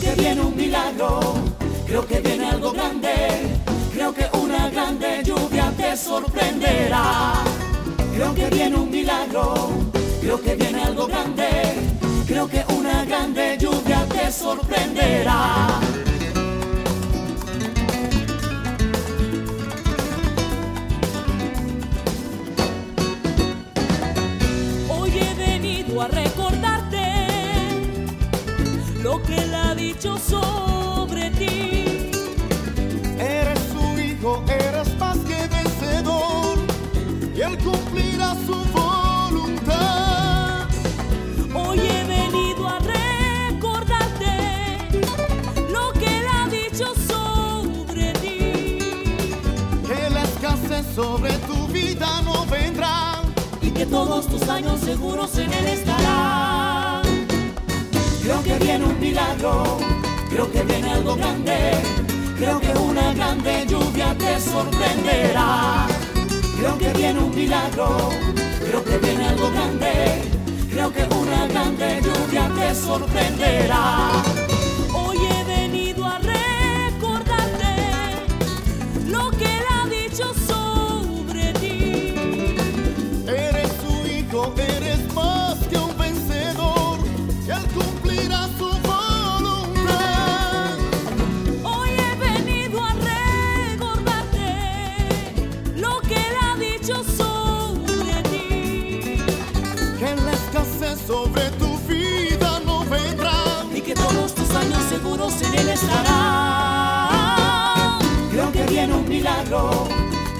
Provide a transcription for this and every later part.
Creo que viene un milagro, creo que viene algo grande, creo que una grande lluvia te sorprenderá. Creo que viene un milagro, creo que viene algo grande, creo que una grande lluvia te sorprenderá. Hoy he venido a recordarte lo que él ha dicho sobre ti. Eres su hijo, eres más que vencedor, y él cumplirá su voluntad. Hoy he venido a recordarte lo que él ha dicho sobre ti. Que la escasez sobre tu vida no vendrá. y que todos tus años seguros en él viene un milagro, creo que viene algo grande, creo que una grande lluvia te sorprenderá. Creo que viene un milagro, creo que viene algo grande, creo que una grande lluvia te sorprenderá.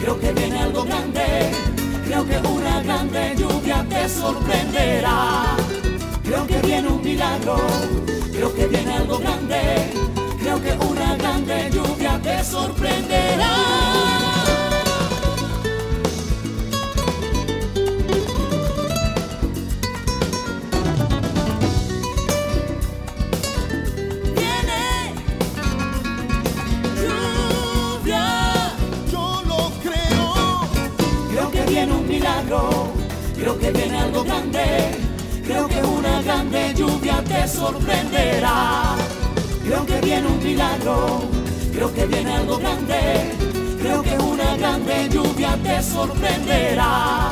Creo que viene algo grande, creo que una grande lluvia te sorprenderá. Creo que viene un milagro, creo que viene algo grande, creo que una grande lluvia te sorprenderá. Creo que viene algo grande, creo que una grande lluvia te sorprenderá. Creo que viene un milagro, creo que viene algo grande, creo que una grande lluvia te sorprenderá.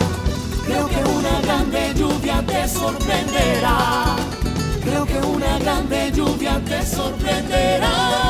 Creo que una grande lluvia te sorprenderá. Creo que una grande lluvia te sorprenderá.